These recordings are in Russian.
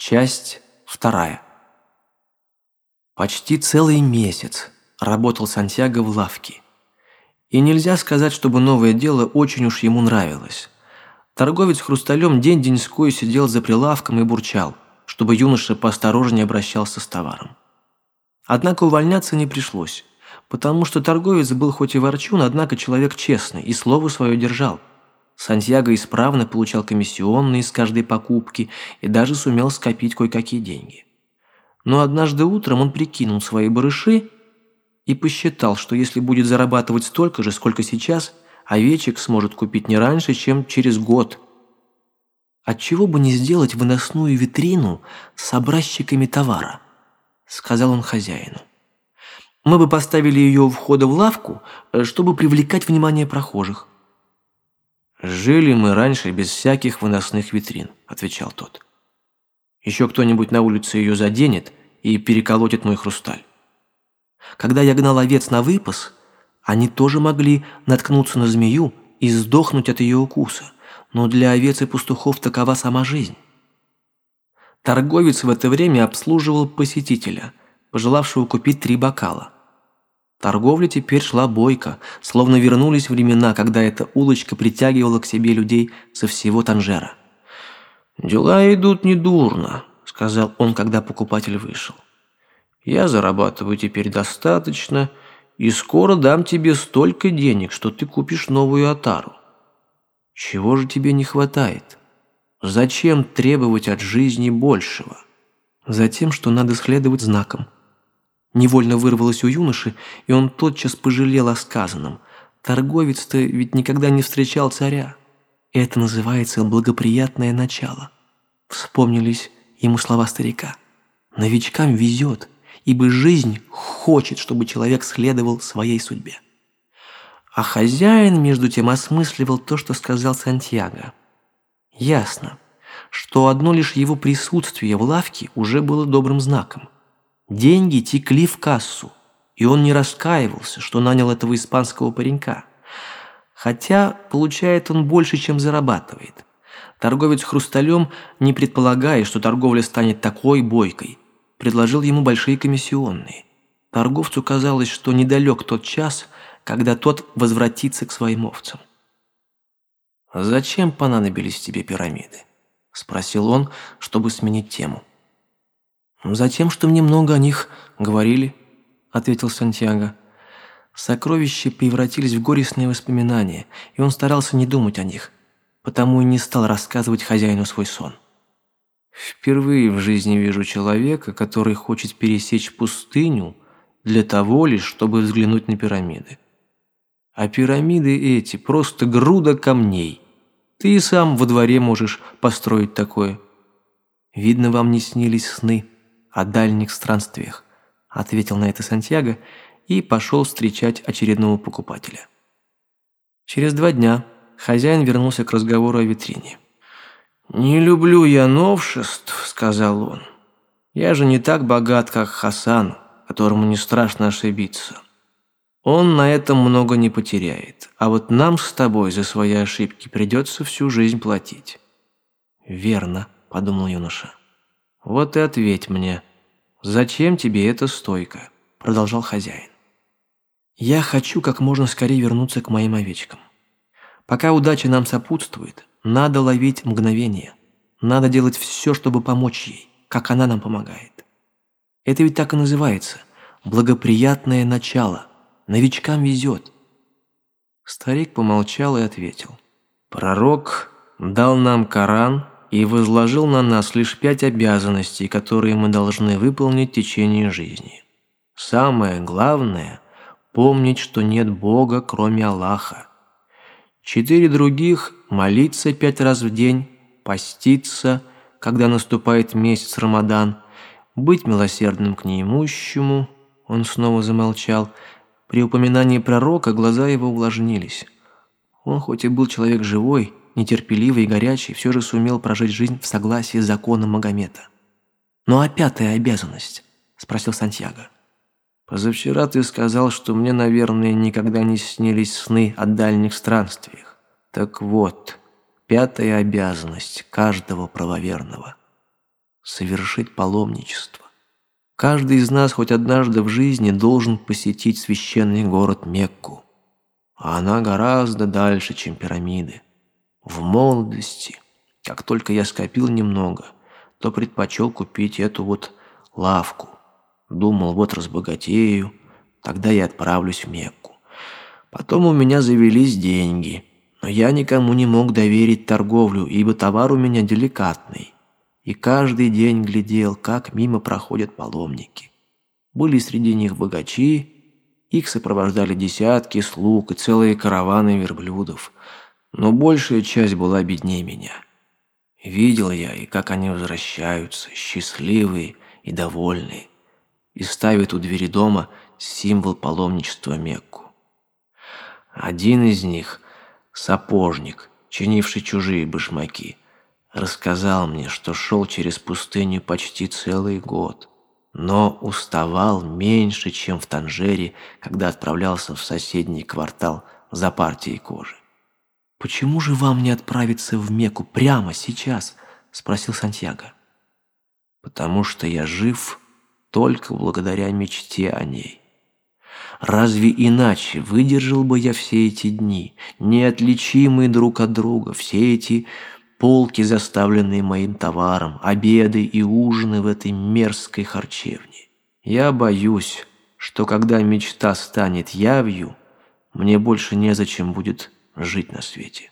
Часть вторая. Почти целый месяц работал Сантьяго в лавке. И нельзя сказать, чтобы новое дело очень уж ему нравилось. Торговец хрусталем день-деньской сидел за прилавком и бурчал, чтобы юноша поосторожнее обращался с товаром. Однако увольняться не пришлось, потому что торговец был хоть и ворчун, однако человек честный и слово свое держал. Сантьяго исправно получал комиссионные с каждой покупки и даже сумел скопить кое-какие деньги. Но однажды утром он прикинул свои барыши и посчитал, что если будет зарабатывать столько же, сколько сейчас, овечек сможет купить не раньше, чем через год. «Отчего бы не сделать выносную витрину с образчиками товара?» – сказал он хозяину. «Мы бы поставили ее у входа в лавку, э, чтобы привлекать внимание прохожих». «Жили мы раньше без всяких выносных витрин», – отвечал тот. «Еще кто-нибудь на улице ее заденет и переколотит мой хрусталь. Когда я гнал овец на выпас, они тоже могли наткнуться на змею и сдохнуть от ее укуса, но для овец и пастухов такова сама жизнь». Торговец в это время обслуживал посетителя, пожелавшего купить три бокала – Торговля теперь шла бойко, словно вернулись времена, когда эта улочка притягивала к себе людей со всего Танжера. «Дела идут недурно», – сказал он, когда покупатель вышел. «Я зарабатываю теперь достаточно, и скоро дам тебе столько денег, что ты купишь новую отару. Чего же тебе не хватает? Зачем требовать от жизни большего?» «Затем, что надо следовать знакам», Невольно вырвалось у юноши, и он тотчас пожалел о сказанном. Торговец-то ведь никогда не встречал царя. Это называется благоприятное начало. Вспомнились ему слова старика. Новичкам везет, ибо жизнь хочет, чтобы человек следовал своей судьбе. А хозяин, между тем, осмысливал то, что сказал Сантьяго. Ясно, что одно лишь его присутствие в лавке уже было добрым знаком – Деньги текли в кассу, и он не раскаивался, что нанял этого испанского паренька. Хотя получает он больше, чем зарабатывает. Торговец хрусталем, не предполагая, что торговля станет такой бойкой, предложил ему большие комиссионные. Торговцу казалось, что недалек тот час, когда тот возвратится к своим овцам. «Зачем понадобились тебе пирамиды?» – спросил он, чтобы сменить тему. «Затем, что мне много о них говорили», — ответил Сантьяго. Сокровища превратились в горестные воспоминания, и он старался не думать о них, потому и не стал рассказывать хозяину свой сон. «Впервые в жизни вижу человека, который хочет пересечь пустыню для того лишь, чтобы взглянуть на пирамиды. А пирамиды эти просто груда камней. Ты и сам во дворе можешь построить такое. Видно, вам не снились сны», о дальних странствиях», – ответил на это Сантьяго и пошел встречать очередного покупателя. Через два дня хозяин вернулся к разговору о витрине. «Не люблю я новшеств», – сказал он. «Я же не так богат, как Хасан, которому не страшно ошибиться. Он на этом много не потеряет, а вот нам с тобой за свои ошибки придется всю жизнь платить». «Верно», – подумал юноша. «Вот и ответь мне, «Зачем тебе эта стойка?» – продолжал хозяин. «Я хочу как можно скорее вернуться к моим овечкам. Пока удача нам сопутствует, надо ловить мгновение. Надо делать все, чтобы помочь ей, как она нам помогает. Это ведь так и называется – благоприятное начало. Новичкам везет». Старик помолчал и ответил. «Пророк дал нам Коран – и возложил на нас лишь пять обязанностей, которые мы должны выполнить в течение жизни. Самое главное – помнить, что нет Бога, кроме Аллаха. Четыре других – молиться пять раз в день, поститься, когда наступает месяц Рамадан, быть милосердным к неимущему. Он снова замолчал. При упоминании пророка глаза его увлажнились. Он хоть и был человек живой, нетерпеливый и горячий, все же сумел прожить жизнь в согласии с законом Магомета. «Ну а пятая обязанность?» – спросил Сантьяго. «Позавчера ты сказал, что мне, наверное, никогда не снились сны о дальних странствиях. Так вот, пятая обязанность каждого правоверного. совершить паломничество. Каждый из нас хоть однажды в жизни должен посетить священный город Мекку. А она гораздо дальше, чем пирамиды. В молодости, как только я скопил немного, то предпочел купить эту вот лавку. Думал, вот разбогатею, тогда я отправлюсь в Мекку. Потом у меня завелись деньги, но я никому не мог доверить торговлю, ибо товар у меня деликатный и каждый день глядел, как мимо проходят паломники. Были среди них богачи, их сопровождали десятки слуг и целые караваны верблюдов, но большая часть была беднее меня. Видел я и как они возвращаются, счастливые и довольные, и ставят у двери дома символ паломничества Мекку. Один из них – сапожник, чинивший чужие башмаки – рассказал мне, что шел через пустыню почти целый год, но уставал меньше, чем в Танжере, когда отправлялся в соседний квартал за партией кожи. «Почему же вам не отправиться в Мекку прямо сейчас?» – спросил Сантьяго. «Потому что я жив только благодаря мечте о ней. Разве иначе выдержал бы я все эти дни, неотличимые друг от друга, все эти полки, заставленные моим товаром, обеды и ужины в этой мерзкой харчевне. Я боюсь, что когда мечта станет явью, мне больше незачем будет жить на свете.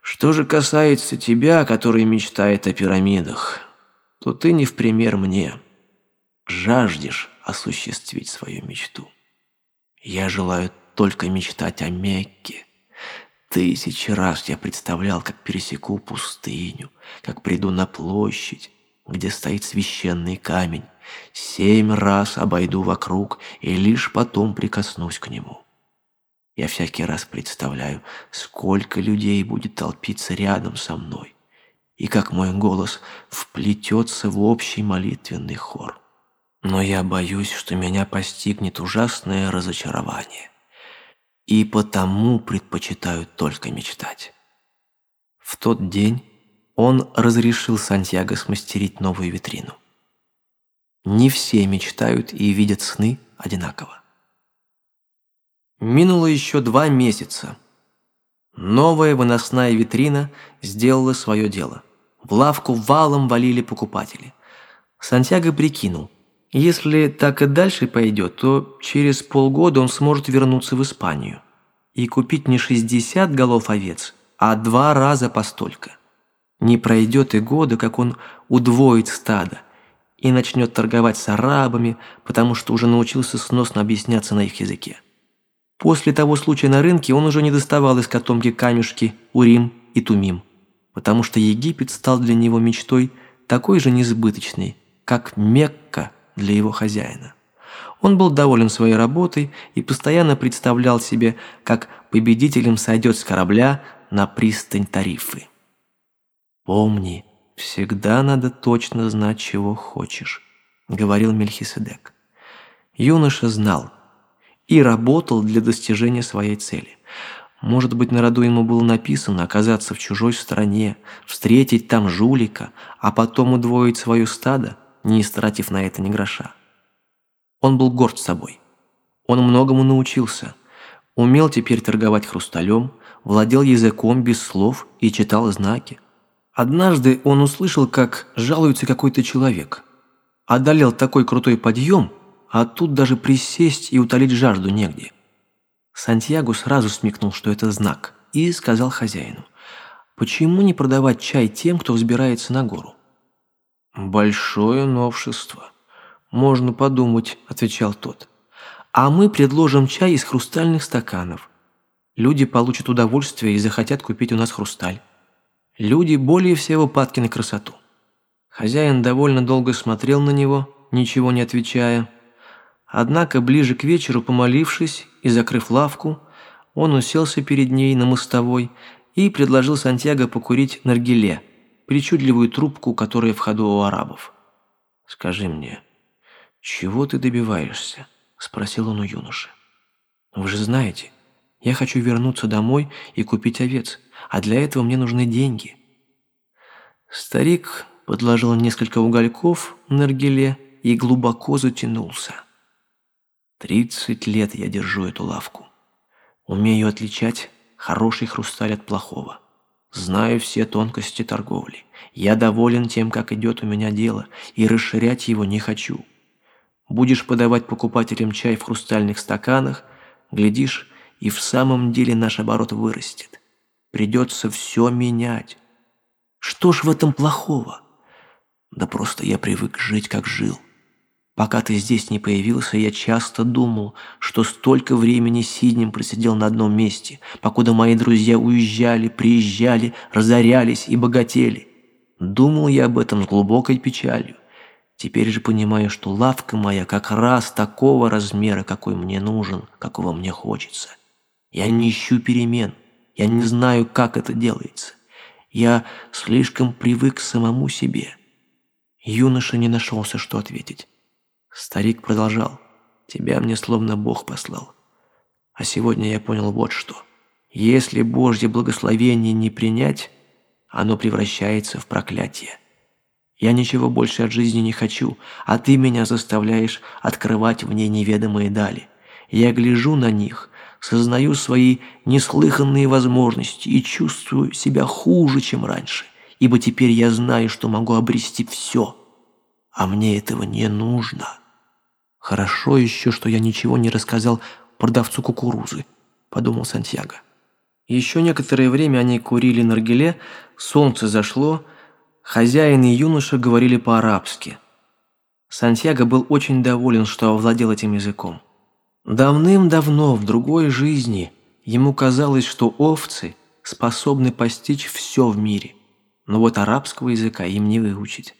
Что же касается тебя, который мечтает о пирамидах, то ты не в пример мне. Жаждешь осуществить свою мечту. Я желаю только мечтать о Мекке, Тысячи раз я представлял, как пересеку пустыню, как приду на площадь, где стоит священный камень, семь раз обойду вокруг и лишь потом прикоснусь к нему. Я всякий раз представляю, сколько людей будет толпиться рядом со мной, и как мой голос вплетется в общий молитвенный хор. Но я боюсь, что меня постигнет ужасное разочарование и потому предпочитают только мечтать. В тот день он разрешил Сантьяго смастерить новую витрину. Не все мечтают и видят сны одинаково. Минуло еще два месяца. Новая выносная витрина сделала свое дело. В лавку валом валили покупатели. Сантьяго прикинул, если так и дальше пойдет, то через полгода он сможет вернуться в Испанию и купить не 60 голов овец, а два раза по столько. Не пройдет и года, как он удвоит стадо и начнет торговать с арабами, потому что уже научился сносно объясняться на их языке. После того случая на рынке он уже не доставал из котомки камешки Урим и Тумим, потому что Египет стал для него мечтой такой же несбыточной, как Мекка для его хозяина. Он был доволен своей работой и постоянно представлял себе, как победителем сойдет с корабля на пристань Тарифы. «Помни, всегда надо точно знать, чего хочешь», — говорил Мельхиседек. Юноша знал и работал для достижения своей цели. Может быть, на роду ему было написано оказаться в чужой стране, встретить там жулика, а потом удвоить свое стадо, не истратив на это ни гроша. Он был горд собой. Он многому научился. Умел теперь торговать хрусталем, владел языком без слов и читал знаки. Однажды он услышал, как жалуется какой-то человек. Одолел такой крутой подъем, а тут даже присесть и утолить жажду негде. Сантьяго сразу смекнул, что это знак, и сказал хозяину, «Почему не продавать чай тем, кто взбирается на гору?» «Большое новшество», «Можно подумать», – отвечал тот. «А мы предложим чай из хрустальных стаканов. Люди получат удовольствие и захотят купить у нас хрусталь. Люди более всего падки на красоту». Хозяин довольно долго смотрел на него, ничего не отвечая. Однако ближе к вечеру, помолившись и закрыв лавку, он уселся перед ней на мостовой и предложил Сантьяго покурить наргиле, причудливую трубку, которая в ходу у арабов. «Скажи мне, «Чего ты добиваешься?» – спросил он у юноши. «Вы же знаете, я хочу вернуться домой и купить овец, а для этого мне нужны деньги». Старик подложил несколько угольков на наргиле и глубоко затянулся. Тридцать лет я держу эту лавку. Умею отличать хороший хрусталь от плохого. Знаю все тонкости торговли. Я доволен тем, как идет у меня дело, и расширять его не хочу. Будешь подавать покупателям чай в хрустальных стаканах, глядишь, и в самом деле наш оборот вырастет. Придется все менять. Что ж в этом плохого? Да просто я привык жить, как жил. Пока ты здесь не появился, я часто думал, что столько времени сиднем просидел на одном месте, покуда мои друзья уезжали, приезжали, разорялись и богатели. Думал я об этом с глубокой печалью. Теперь же понимаю, что лавка моя как раз такого размера, какой мне нужен, какого мне хочется. Я не ищу перемен, я не знаю, как это делается. Я слишком привык к самому себе. Юноша не нашелся, что ответить. Старик продолжал. «Тебя мне словно Бог послал. А сегодня я понял вот что. Если Божье благословение не принять, оно превращается в проклятие. Я ничего больше от жизни не хочу, а ты меня заставляешь открывать в ней неведомые дали. Я гляжу на них, сознаю свои неслыханные возможности и чувствую себя хуже, чем раньше, ибо теперь я знаю, что могу обрести все, а мне этого не нужно». «Хорошо еще, что я ничего не рассказал продавцу кукурузы», – подумал Сантьяго. Еще некоторое время они курили наргиле, солнце зашло, хозяин и юноша говорили по-арабски. Сантьяго был очень доволен, что овладел этим языком. Давным-давно, в другой жизни, ему казалось, что овцы способны постичь все в мире, но вот арабского языка им не выучить.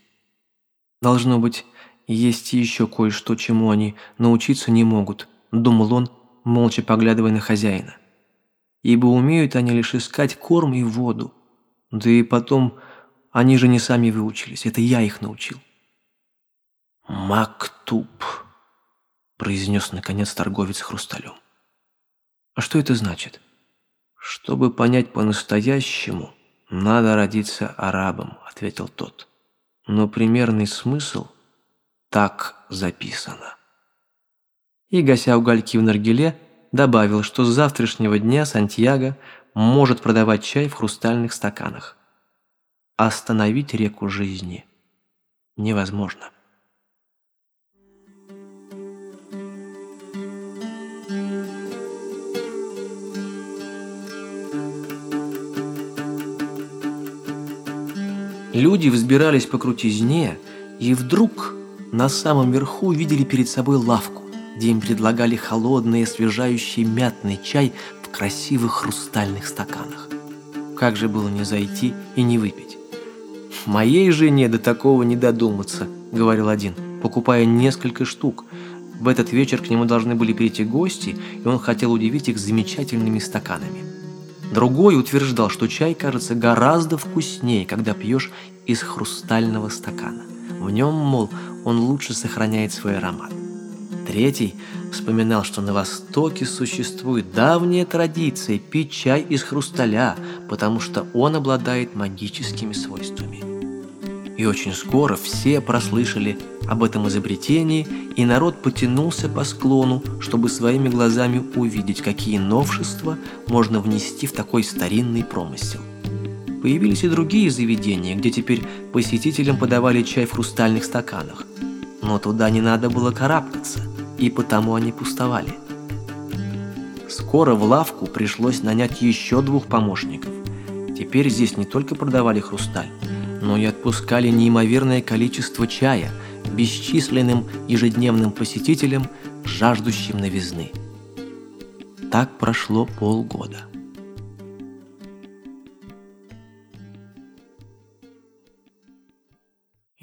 Должно быть, есть еще кое-что, чему они научиться не могут, думал он, молча поглядывая на хозяина. Ибо умеют они лишь искать корм и воду. Да и потом, они же не сами выучились, это я их научил. «Мактуб», – произнес наконец торговец хрусталем. «А что это значит?» «Чтобы понять по-настоящему, надо родиться арабом», – ответил тот. «Но примерный смысл – так записано. И, гася угольки в наргиле, добавил, что с завтрашнего дня Сантьяго может продавать чай в хрустальных стаканах. Остановить реку жизни невозможно. Люди взбирались по крутизне, и вдруг на самом верху увидели перед собой лавку, где им предлагали холодный освежающий мятный чай в красивых хрустальных стаканах. Как же было не зайти и не выпить? «Моей жене до такого не додуматься», — говорил один, покупая несколько штук. В этот вечер к нему должны были прийти гости, и он хотел удивить их замечательными стаканами. Другой утверждал, что чай кажется гораздо вкуснее, когда пьешь из хрустального стакана. В нем, мол, он лучше сохраняет свой аромат. Третий вспоминал, что на Востоке существует давняя традиция пить чай из хрусталя, потому что он обладает магическими свойствами. И очень скоро все прослышали об этом изобретении, и народ потянулся по склону, чтобы своими глазами увидеть, какие новшества можно внести в такой старинный промысел. Появились и другие заведения, где теперь посетителям подавали чай в хрустальных стаканах – но туда не надо было карабкаться, и потому они пустовали. Скоро в лавку пришлось нанять еще двух помощников. Теперь здесь не только продавали хрусталь, но и отпускали неимоверное количество чая бесчисленным ежедневным посетителям, жаждущим новизны. Так прошло полгода.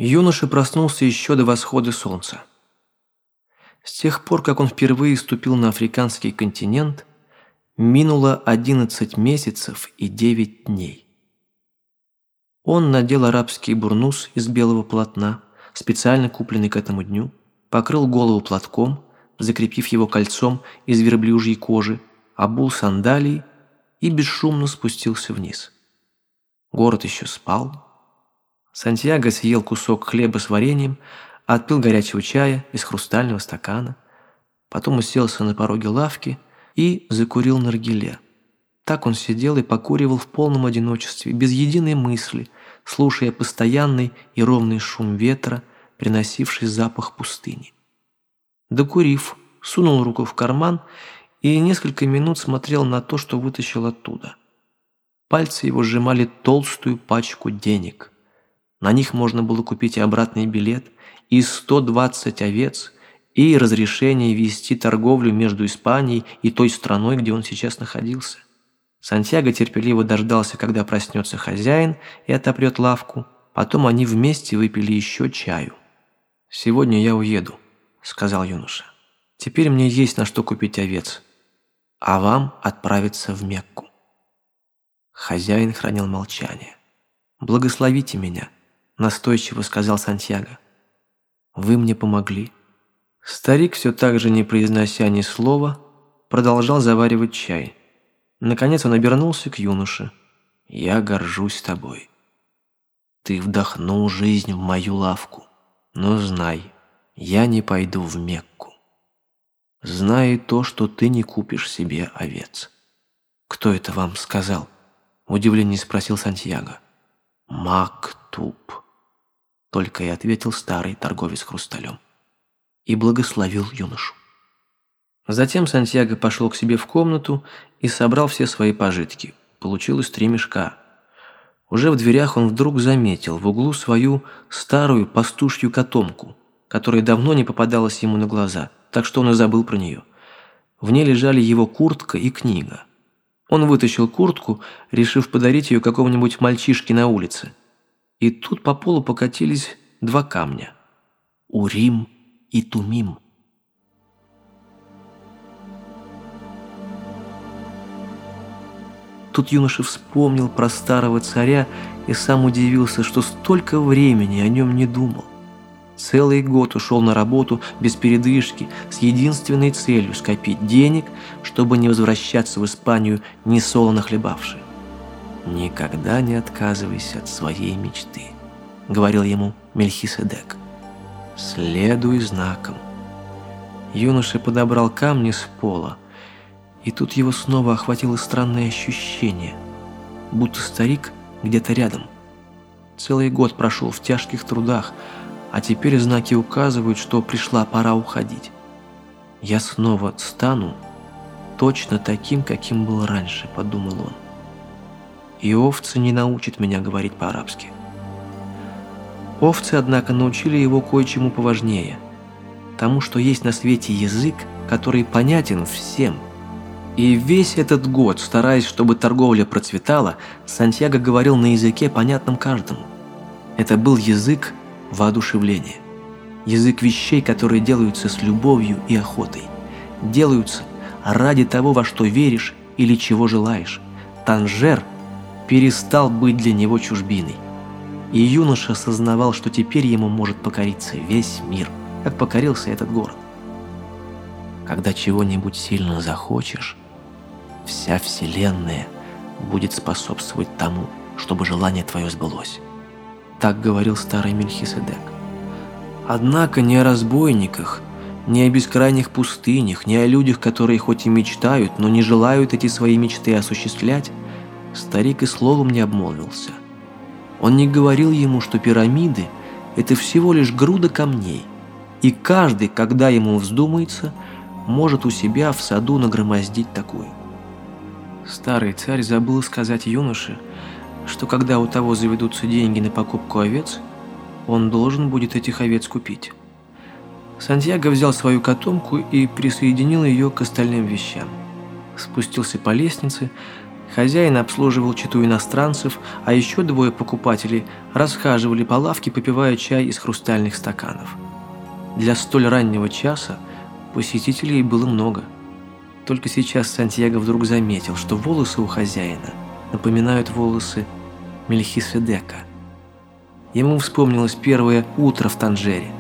Юноша проснулся еще до восхода солнца. С тех пор, как он впервые ступил на африканский континент, минуло 11 месяцев и 9 дней. Он надел арабский бурнус из белого полотна, специально купленный к этому дню, покрыл голову платком, закрепив его кольцом из верблюжьей кожи, обул сандалии и бесшумно спустился вниз. Город еще спал, Сантьяго съел кусок хлеба с вареньем, отпил горячего чая из хрустального стакана, потом уселся на пороге лавки и закурил наргиле. Так он сидел и покуривал в полном одиночестве, без единой мысли, слушая постоянный и ровный шум ветра, приносивший запах пустыни. Докурив, сунул руку в карман и несколько минут смотрел на то, что вытащил оттуда. Пальцы его сжимали толстую пачку денег. На них можно было купить и обратный билет, и 120 овец, и разрешение вести торговлю между Испанией и той страной, где он сейчас находился. Сантьяго терпеливо дождался, когда проснется хозяин и отопрет лавку. Потом они вместе выпили еще чаю. «Сегодня я уеду», — сказал юноша. «Теперь мне есть на что купить овец, а вам отправиться в Мекку». Хозяин хранил молчание. «Благословите меня», — настойчиво сказал Сантьяго. «Вы мне помогли». Старик, все так же не произнося ни слова, продолжал заваривать чай. Наконец он обернулся к юноше. «Я горжусь тобой. Ты вдохнул жизнь в мою лавку, но знай, я не пойду в Мекку. Знай то, что ты не купишь себе овец». «Кто это вам сказал?» – в спросил Сантьяго. «Мактуб», – только и ответил старый торговец хрусталем. И благословил юношу. Затем Сантьяго пошел к себе в комнату и собрал все свои пожитки. Получилось три мешка. Уже в дверях он вдруг заметил в углу свою старую пастушью котомку, которая давно не попадалась ему на глаза, так что он и забыл про нее. В ней лежали его куртка и книга. Он вытащил куртку, решив подарить ее какому-нибудь мальчишке на улице. И тут по полу покатились два камня. Урим и Тумим. Тут юноша вспомнил про старого царя и сам удивился, что столько времени о нем не думал. Целый год ушел на работу без передышки с единственной целью скопить денег, чтобы не возвращаться в Испанию не солоно хлебавши. «Никогда не отказывайся от своей мечты», — говорил ему Мельхиседек. «Следуй знаком». Юноша подобрал камни с пола, и тут его снова охватило странное ощущение, будто старик где-то рядом. Целый год прошел в тяжких трудах, а теперь знаки указывают, что пришла пора уходить. Я снова стану точно таким, каким был раньше, подумал он. И овцы не научат меня говорить по-арабски. Овцы, однако, научили его кое-чему поважнее. Тому, что есть на свете язык, который понятен всем – и весь этот год, стараясь, чтобы торговля процветала, Сантьяго говорил на языке, понятном каждому. Это был язык воодушевления. Язык вещей, которые делаются с любовью и охотой. Делаются ради того, во что веришь или чего желаешь. Танжер перестал быть для него чужбиной. И юноша осознавал, что теперь ему может покориться весь мир, как покорился этот город. Когда чего-нибудь сильно захочешь, вся Вселенная будет способствовать тому, чтобы желание твое сбылось. Так говорил старый Мельхиседек. Однако не о разбойниках, не о бескрайних пустынях, не о людях, которые хоть и мечтают, но не желают эти свои мечты осуществлять, старик и словом не обмолвился. Он не говорил ему, что пирамиды – это всего лишь груда камней, и каждый, когда ему вздумается, может у себя в саду нагромоздить такую. Старый царь забыл сказать юноше, что когда у того заведутся деньги на покупку овец, он должен будет этих овец купить. Сантьяго взял свою котомку и присоединил ее к остальным вещам. Спустился по лестнице, хозяин обслуживал читу иностранцев, а еще двое покупателей расхаживали по лавке, попивая чай из хрустальных стаканов. Для столь раннего часа посетителей было много – только сейчас Сантьяго вдруг заметил, что волосы у хозяина напоминают волосы Мельхиседека. Ему вспомнилось первое утро в Танжере,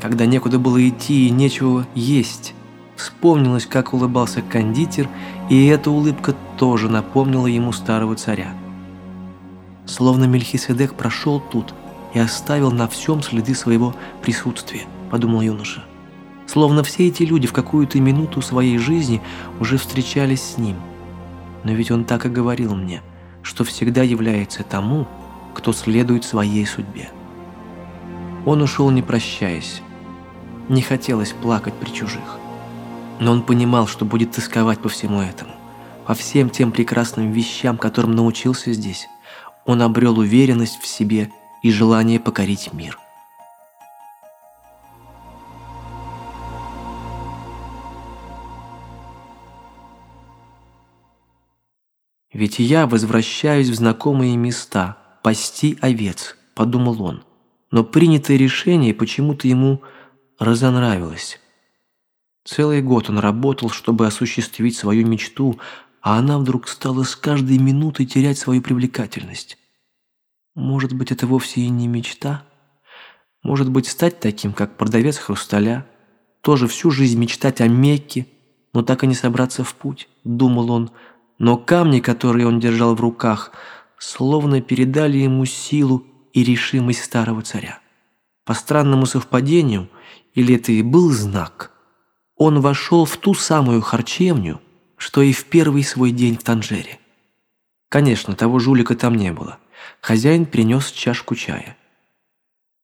когда некуда было идти и нечего есть. Вспомнилось, как улыбался кондитер, и эта улыбка тоже напомнила ему старого царя. Словно Мельхиседек прошел тут и оставил на всем следы своего присутствия, подумал юноша. Словно все эти люди в какую-то минуту своей жизни уже встречались с ним. Но ведь он так и говорил мне, что всегда является тому, кто следует своей судьбе. Он ушел не прощаясь. Не хотелось плакать при чужих. Но он понимал, что будет тосковать по всему этому, по всем тем прекрасным вещам, которым научился здесь. Он обрел уверенность в себе и желание покорить мир. «Ведь я возвращаюсь в знакомые места, пасти овец», – подумал он. Но принятое решение почему-то ему разонравилось. Целый год он работал, чтобы осуществить свою мечту, а она вдруг стала с каждой минутой терять свою привлекательность. Может быть, это вовсе и не мечта? Может быть, стать таким, как продавец хрусталя? Тоже всю жизнь мечтать о Мекке, но так и не собраться в путь, думал он, – но камни, которые он держал в руках, словно передали ему силу и решимость старого царя. По странному совпадению, или это и был знак, он вошел в ту самую харчевню, что и в первый свой день в Танжере. Конечно, того жулика там не было. Хозяин принес чашку чая.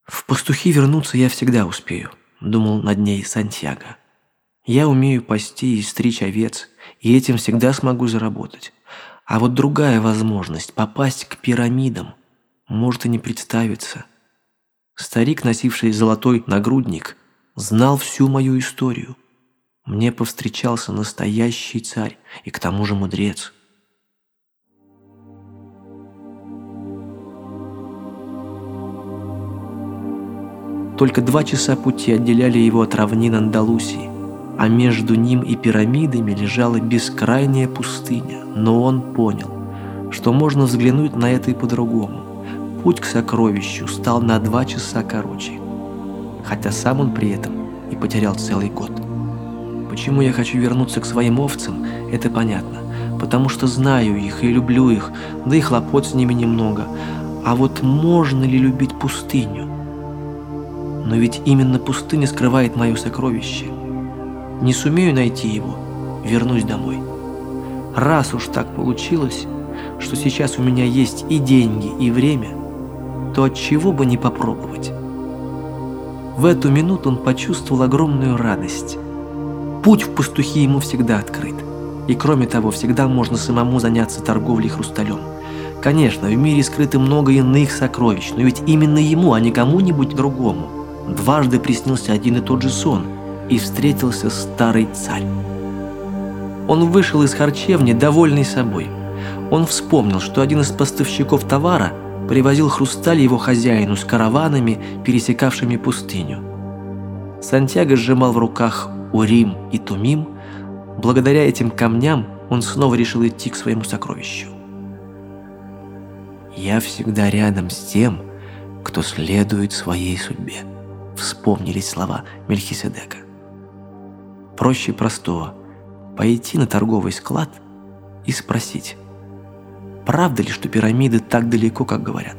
«В пастухи вернуться я всегда успею», — думал над ней Сантьяго. «Я умею пасти и стричь овец, и этим всегда смогу заработать. А вот другая возможность – попасть к пирамидам – может и не представиться. Старик, носивший золотой нагрудник, знал всю мою историю. Мне повстречался настоящий царь и к тому же мудрец. Только два часа пути отделяли его от равнин Андалусии а между ним и пирамидами лежала бескрайняя пустыня. Но он понял, что можно взглянуть на это и по-другому. Путь к сокровищу стал на два часа короче. Хотя сам он при этом и потерял целый год. Почему я хочу вернуться к своим овцам, это понятно. Потому что знаю их и люблю их, да и хлопот с ними немного. А вот можно ли любить пустыню? Но ведь именно пустыня скрывает мое сокровище – не сумею найти его, вернусь домой. Раз уж так получилось, что сейчас у меня есть и деньги, и время, то от чего бы не попробовать? В эту минуту он почувствовал огромную радость. Путь в пастухи ему всегда открыт. И кроме того, всегда можно самому заняться торговлей хрусталем. Конечно, в мире скрыто много иных сокровищ, но ведь именно ему, а не кому-нибудь другому. Дважды приснился один и тот же сон – и встретился старый царь. Он вышел из харчевни, довольный собой. Он вспомнил, что один из поставщиков товара привозил хрусталь его хозяину с караванами, пересекавшими пустыню. Сантьяго сжимал в руках Урим и Тумим. Благодаря этим камням он снова решил идти к своему сокровищу. «Я всегда рядом с тем, кто следует своей судьбе», — вспомнились слова Мельхиседека. Проще простого – пойти на торговый склад и спросить, правда ли, что пирамиды так далеко, как говорят?